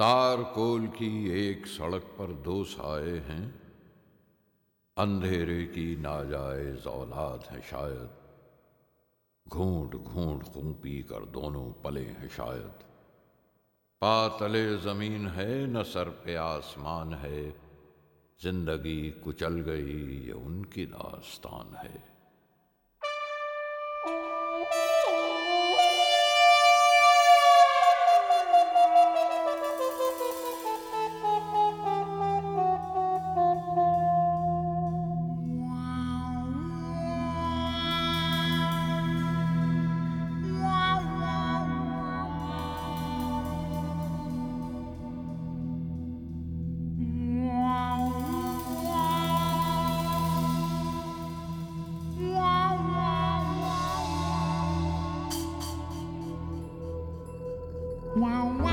तार कोल की एक सड़क पर दो साए हैं। अंधेरे की नाजायज औलाद है शायद। घूंट घूंट खूं पी कर दोनों पले हैं शायद। पातले ज़मीन है, न सर पे आसमान है। ज़िंदगी कुचल गई, ये उनकी दास्तान है। Wow,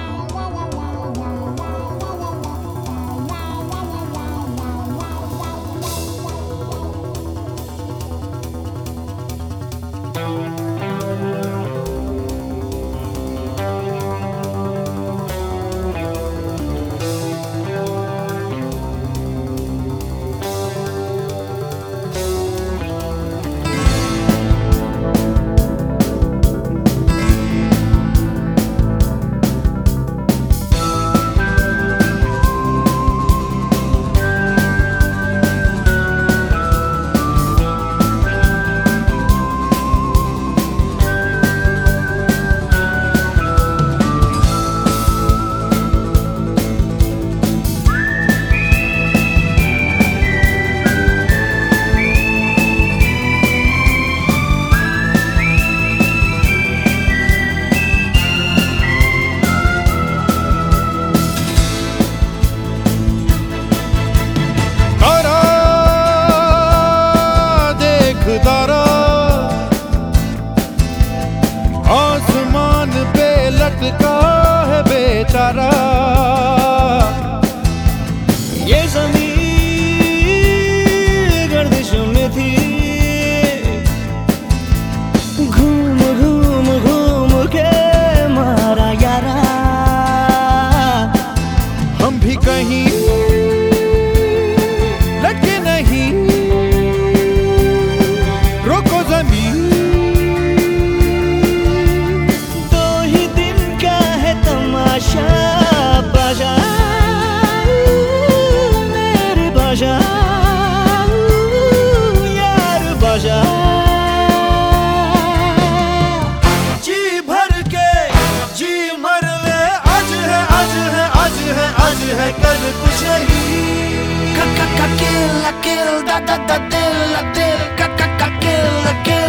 लटका है बेचारा। ये ज़मीन है कल कुछ नहीं किल किल दा दा दा दिल दिल किल किल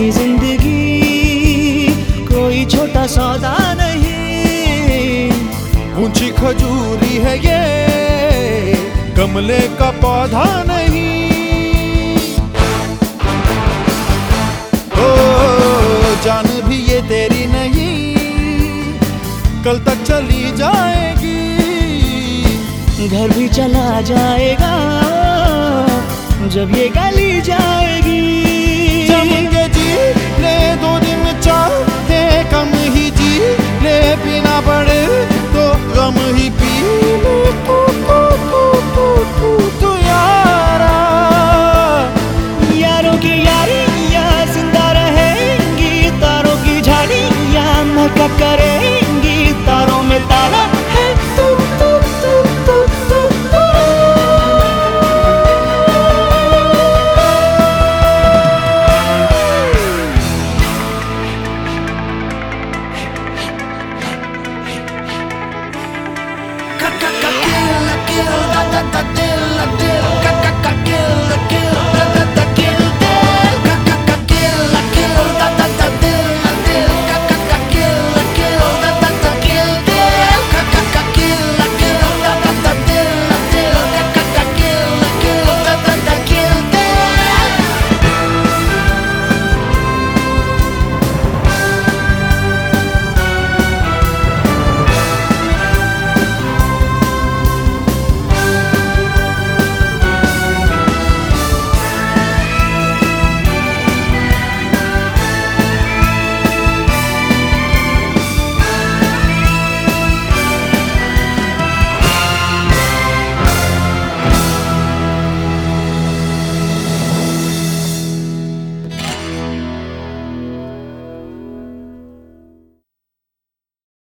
ये ज़िंदगी कोई छोटा सौदा नहीं। ऊँची खजूरी है ये, गमले का पौधा नहीं। ओ, जान भी ये तेरी नहीं, कल तक चली जाएगी। घर भी चला जाएगा, जब ये गली जाएगी i motherfucker, eh?